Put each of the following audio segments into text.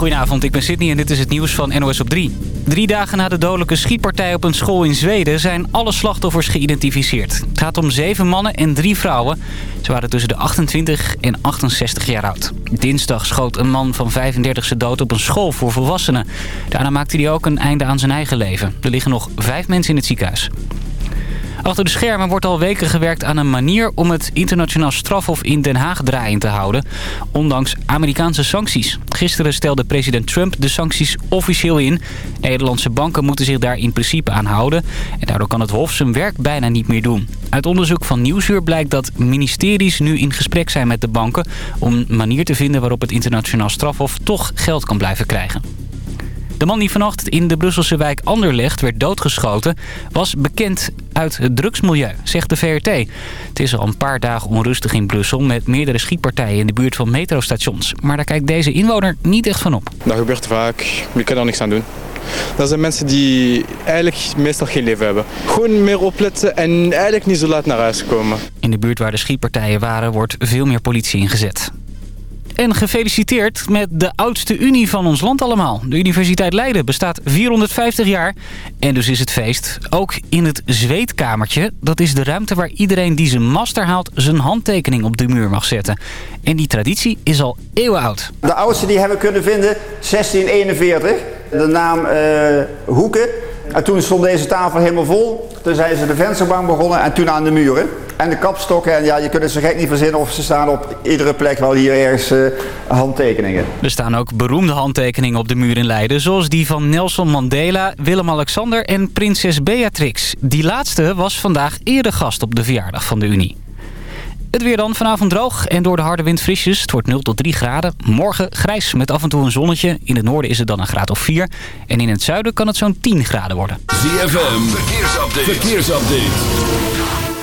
Goedenavond, ik ben Sydney en dit is het nieuws van NOS op 3. Drie dagen na de dodelijke schietpartij op een school in Zweden... zijn alle slachtoffers geïdentificeerd. Het gaat om zeven mannen en drie vrouwen. Ze waren tussen de 28 en 68 jaar oud. Dinsdag schoot een man van 35 ze dood op een school voor volwassenen. Daarna maakte hij ook een einde aan zijn eigen leven. Er liggen nog vijf mensen in het ziekenhuis. Achter de schermen wordt al weken gewerkt aan een manier om het internationaal strafhof in Den Haag draaiend te houden. Ondanks Amerikaanse sancties. Gisteren stelde president Trump de sancties officieel in. Nederlandse banken moeten zich daar in principe aan houden. En daardoor kan het hof zijn werk bijna niet meer doen. Uit onderzoek van Nieuwsuur blijkt dat ministeries nu in gesprek zijn met de banken... om een manier te vinden waarop het internationaal strafhof toch geld kan blijven krijgen. De man die vannacht in de Brusselse wijk Anderlecht werd doodgeschoten... was bekend uit het drugsmilieu, zegt de VRT. Het is al een paar dagen onrustig in Brussel... met meerdere schietpartijen in de buurt van metrostations. Maar daar kijkt deze inwoner niet echt van op. Dat gebeurt vaak, je kan er niks aan doen. Dat zijn mensen die eigenlijk meestal geen leven hebben. Gewoon meer opletten en eigenlijk niet zo laat naar huis komen. In de buurt waar de schietpartijen waren wordt veel meer politie ingezet. En gefeliciteerd met de oudste unie van ons land allemaal. De Universiteit Leiden bestaat 450 jaar. En dus is het feest ook in het zweetkamertje. Dat is de ruimte waar iedereen die zijn master haalt... zijn handtekening op de muur mag zetten. En die traditie is al eeuwen oud. De oudste die hebben we kunnen vinden, 1641. De naam uh, Hoeken. En toen stond deze tafel helemaal vol. Toen zijn ze de vensterbank begonnen en toen aan de muren. En de kapstokken. En ja, je kunt het zo gek niet verzinnen of ze staan op iedere plek wel hier ergens uh, handtekeningen. Er staan ook beroemde handtekeningen op de muur in Leiden. Zoals die van Nelson Mandela, Willem-Alexander en prinses Beatrix. Die laatste was vandaag eerder gast op de verjaardag van de Unie. Het weer dan vanavond droog en door de harde wind frisjes. Het wordt 0 tot 3 graden. Morgen grijs met af en toe een zonnetje. In het noorden is het dan een graad of 4. En in het zuiden kan het zo'n 10 graden worden. ZFM, verkeersupdate. verkeersupdate.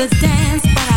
The dance,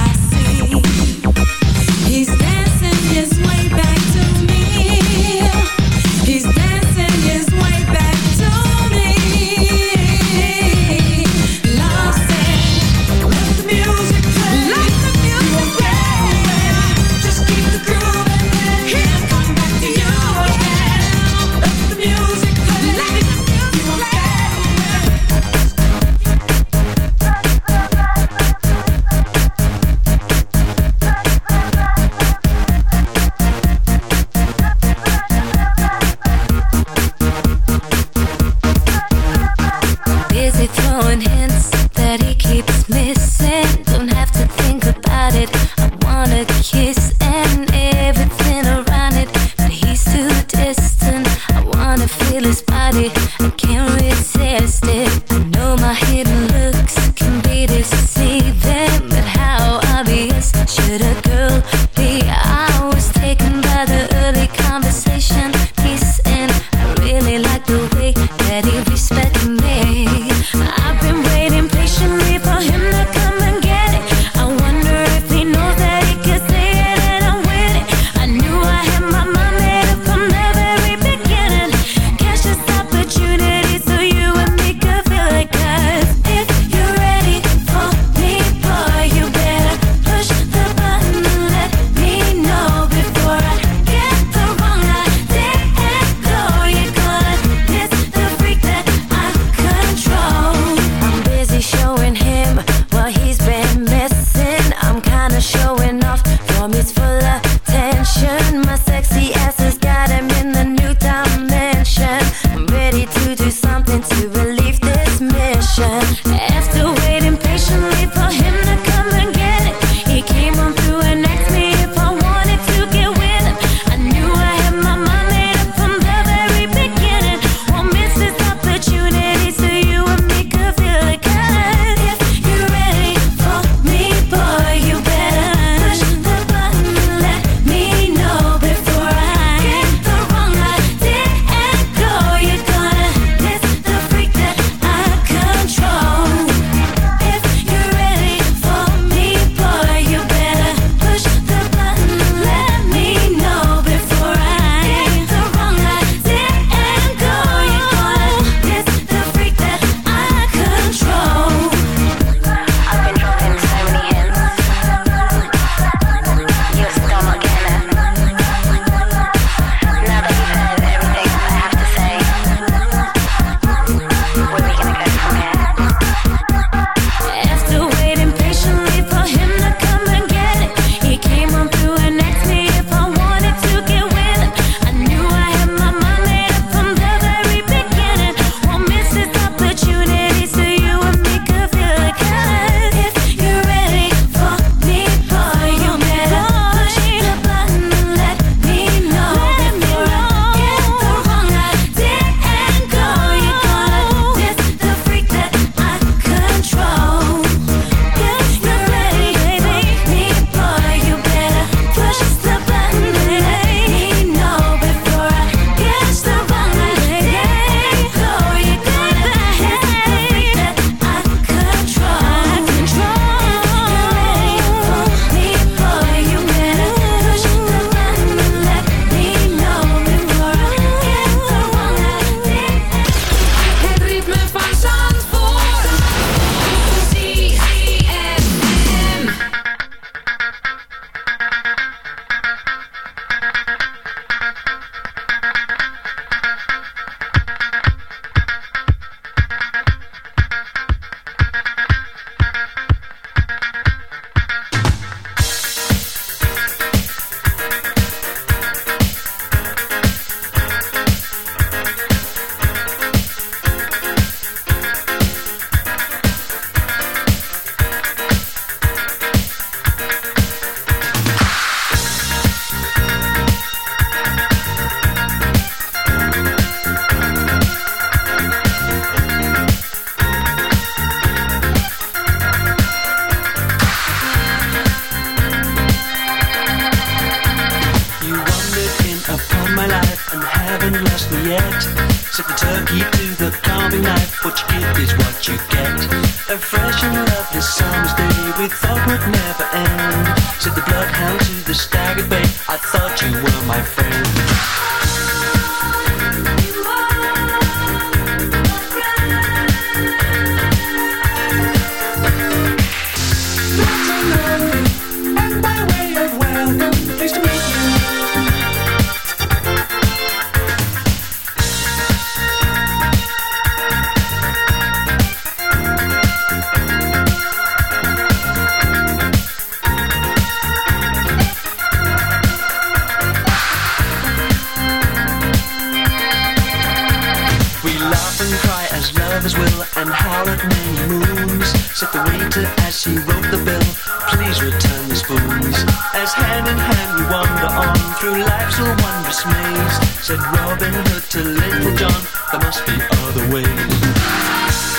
how many moons. Said the waiter as he wrote the bill, please return the spoons. As hand in hand we wander on through life's a wondrous maze. Said Robin Hood to Little John, there must be other ways.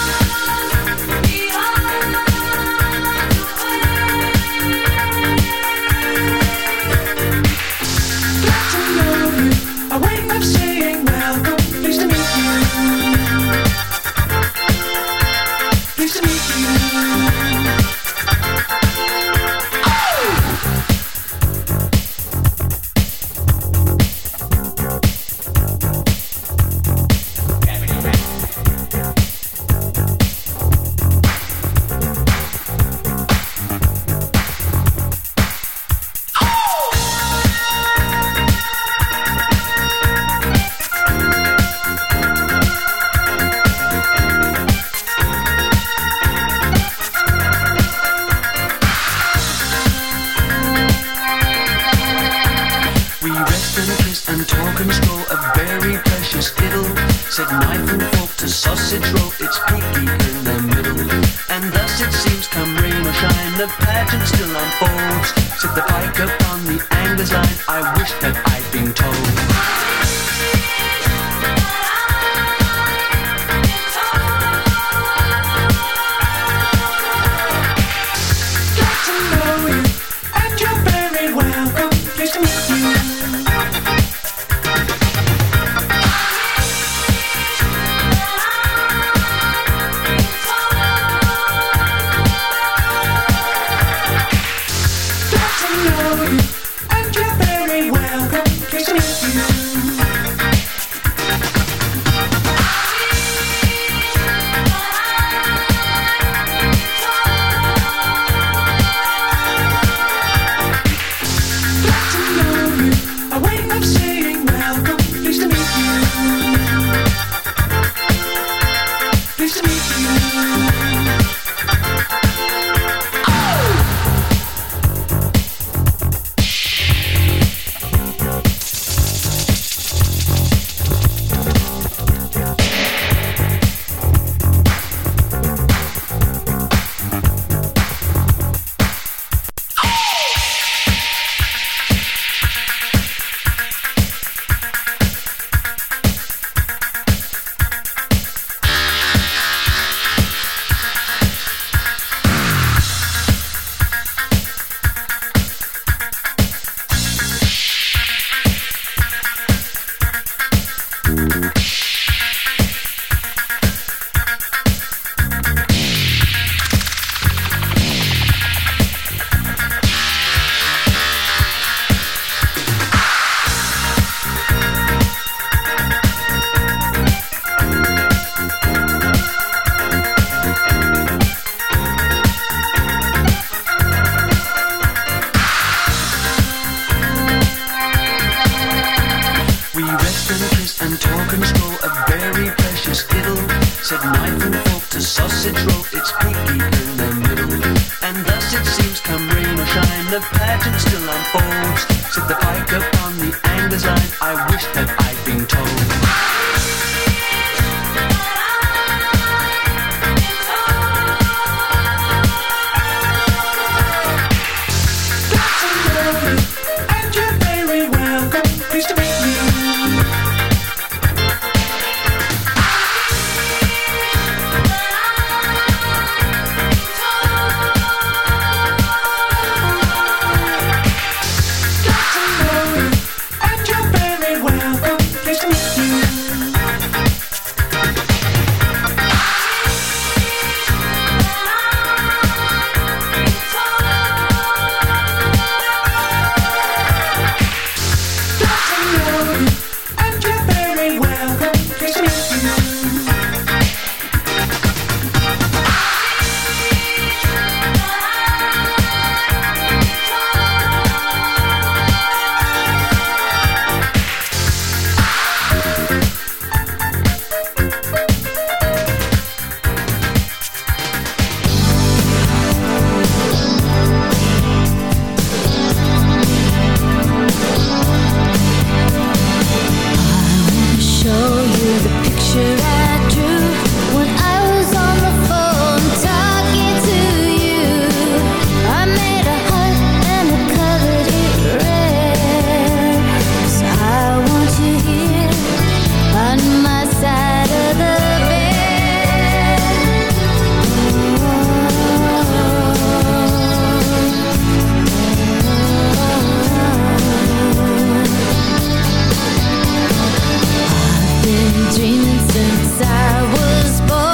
it seems, come rain or shine, the pageant still unfolds. Set the pike upon the angler's line, I wish that I dreaming since I was born.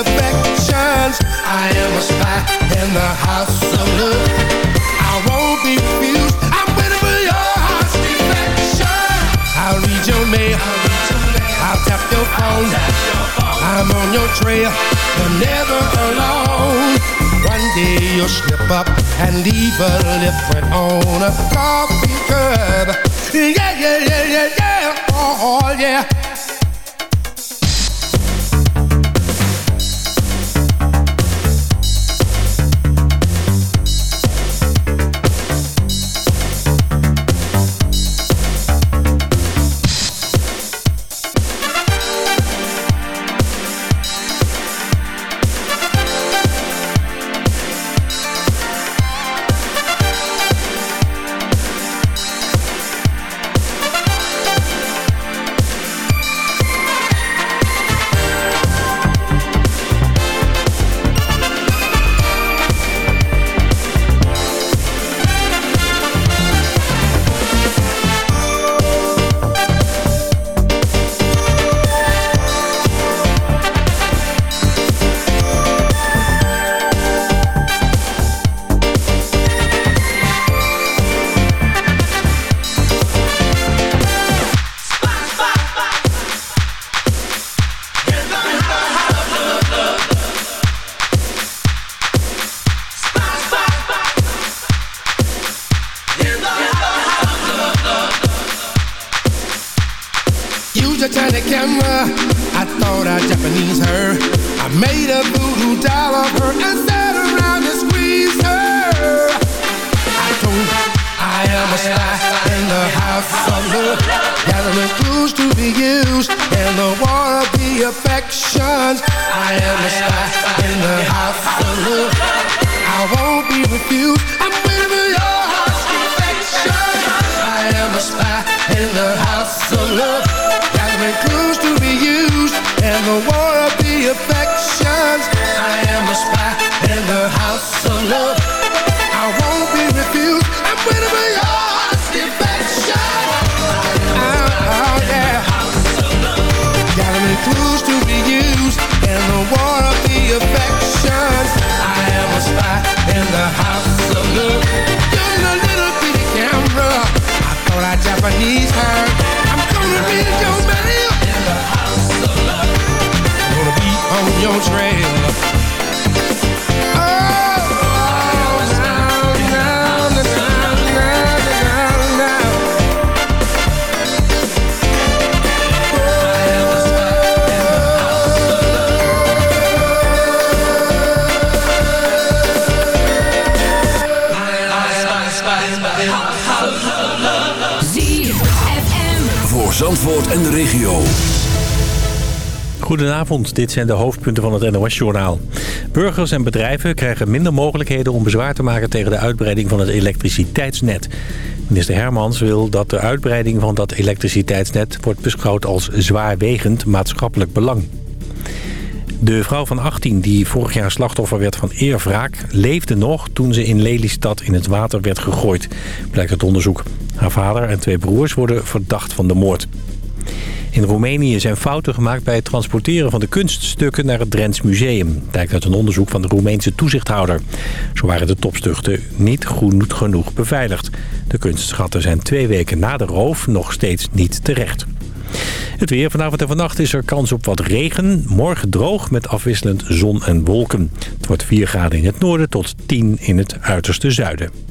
I am a spy in the house of love. I won't be. I'm waiting for your heart's. I read your mail. I tap your phone. I'm on your trail. You're never alone. One day you'll slip up and leave a lip on a coffee cup. Yeah, yeah, yeah, yeah, yeah. Oh, oh yeah. En de regio. Goedenavond, dit zijn de hoofdpunten van het NOS-journaal. Burgers en bedrijven krijgen minder mogelijkheden om bezwaar te maken tegen de uitbreiding van het elektriciteitsnet. Minister Hermans wil dat de uitbreiding van dat elektriciteitsnet wordt beschouwd als zwaarwegend maatschappelijk belang. De vrouw van 18 die vorig jaar slachtoffer werd van eerwraak... leefde nog toen ze in Lelystad in het water werd gegooid, blijkt het onderzoek. Haar vader en twee broers worden verdacht van de moord. In Roemenië zijn fouten gemaakt bij het transporteren van de kunststukken naar het Drents Museum. Blijkt uit een onderzoek van de Roemeense toezichthouder. Zo waren de topstukken niet goed genoeg beveiligd. De kunstschatten zijn twee weken na de roof nog steeds niet terecht. Het weer vanavond en vannacht is er kans op wat regen. Morgen droog met afwisselend zon en wolken. Het wordt 4 graden in het noorden tot 10 in het uiterste zuiden.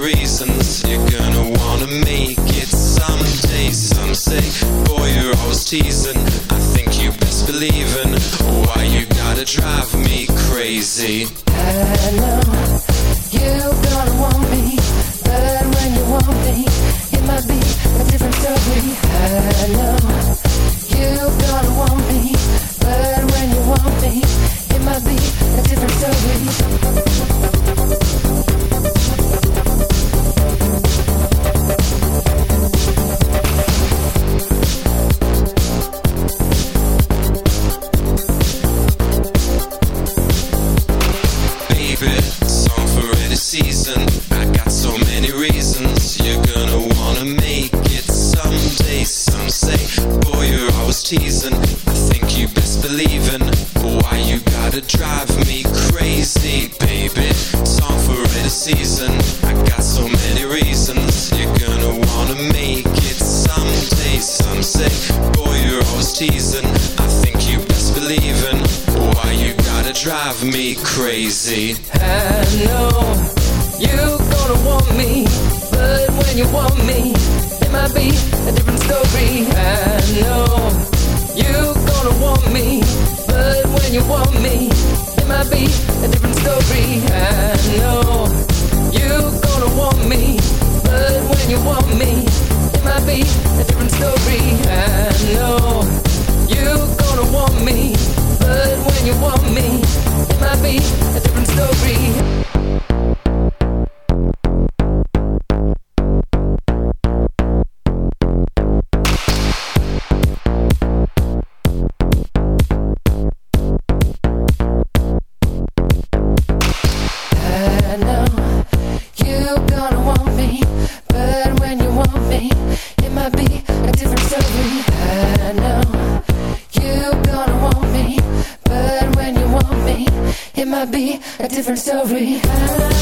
Reasons. You're gonna wanna make it someday. Some say, boy, you're always teasing. I think you best believe in why you gotta drive me crazy. I know a different story.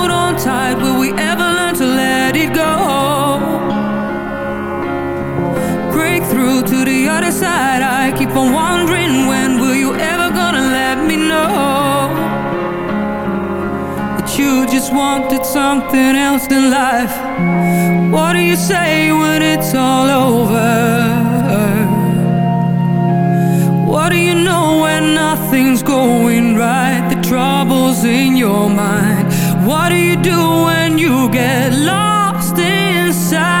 wanted something else than life. What do you say when it's all over? What do you know when nothing's going right? The trouble's in your mind. What do you do when you get lost inside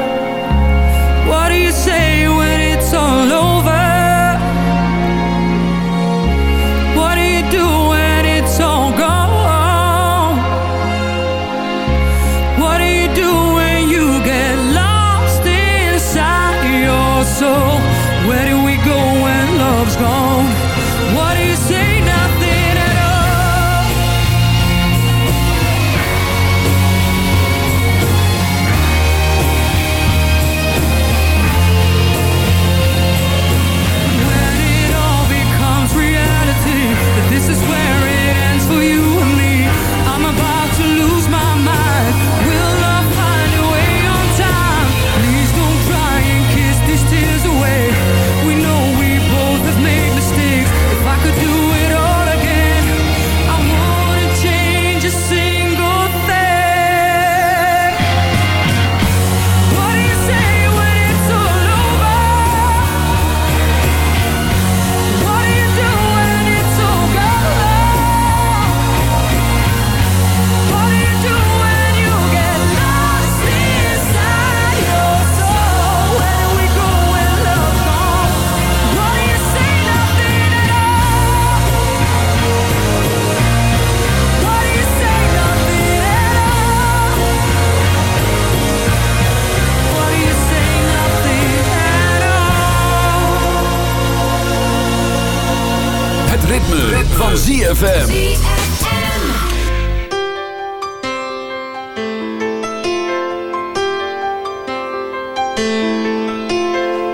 Van ZFM.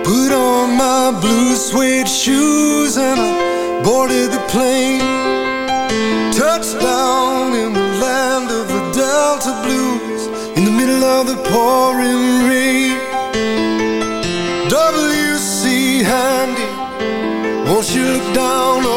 Put on my blue suede shoes and I boarded the plane. Touchdown in the land of the Delta Blues in the middle of the pouring rain. W.C. Handy, won't you look down over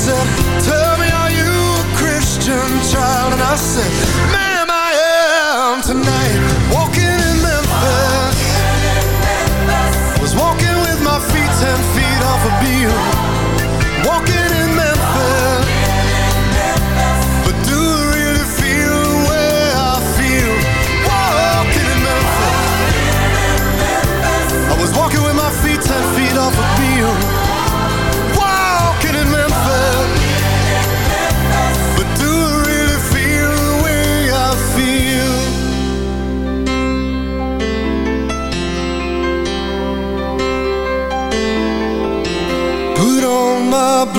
said, Tell me, are you a Christian child? And I said, Ma'am, I am tonight. Walking in Memphis. Was walking with my feet ten feet off a Beale. Walking in Memphis. But do I really feel the way I feel? Walking in Memphis. I was walking with my feet ten feet off a Beale.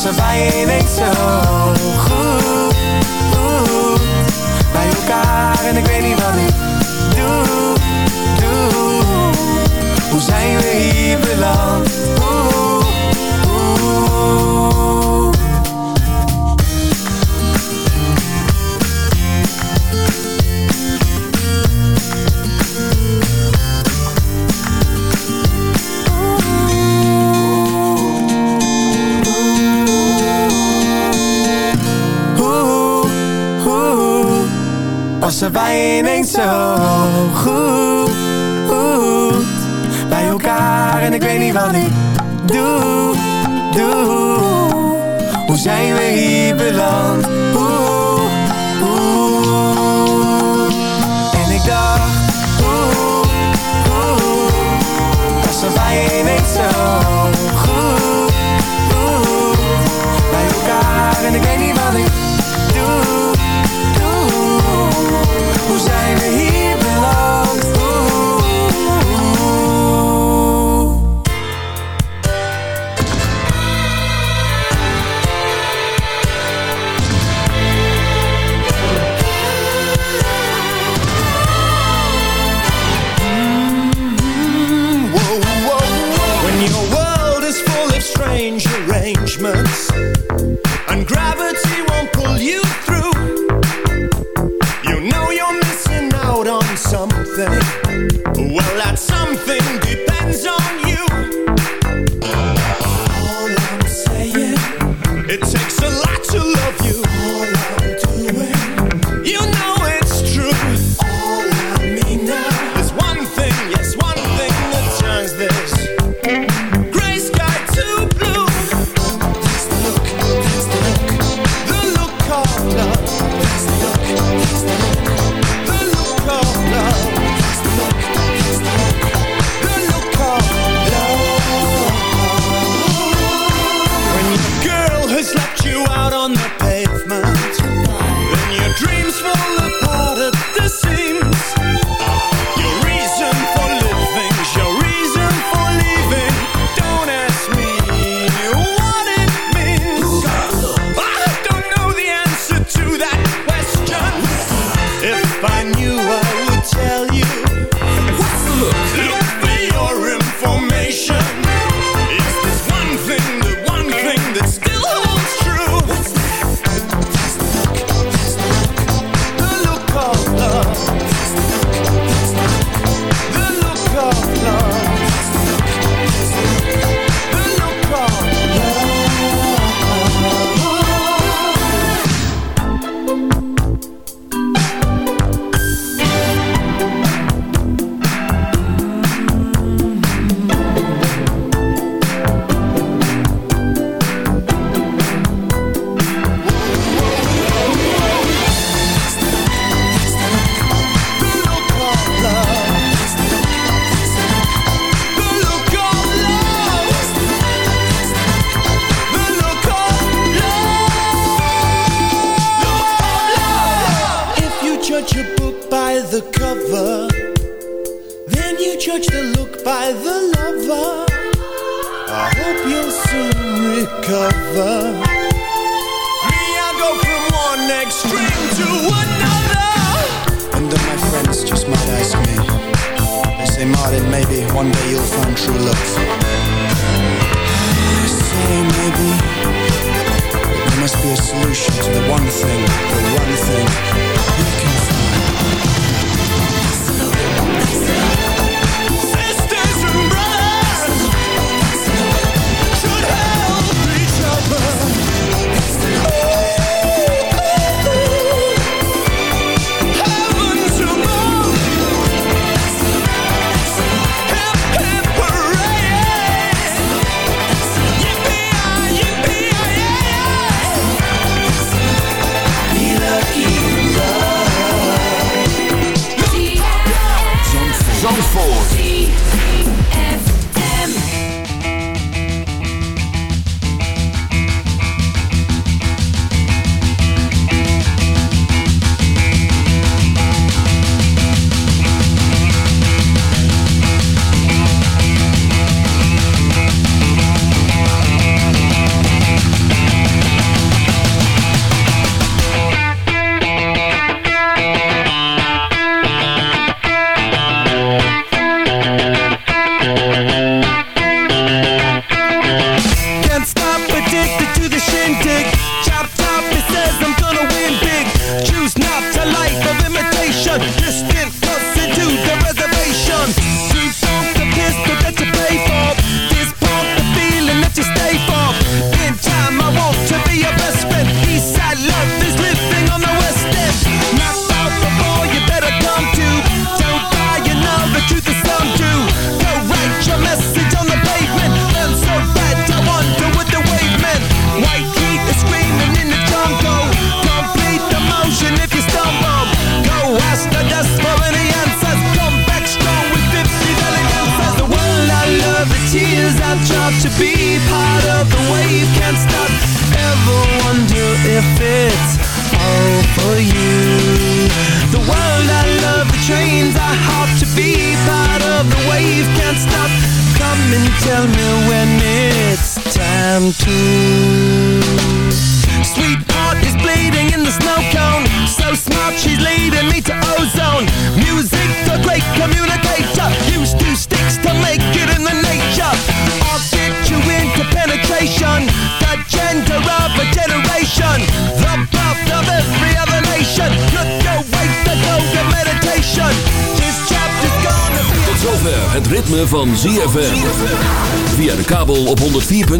ze wij weet zo goed goed Bij elkaar en ik weet niet wat ik doe, doe Hoe zijn we hier beland? zijn wij ineens zo goed, goed bij elkaar. En ik weet niet wat ik doe, doe. Hoe zijn we hier beland? Oeh, oeh. En ik dacht, oeh, oeh, passen wij ineens zo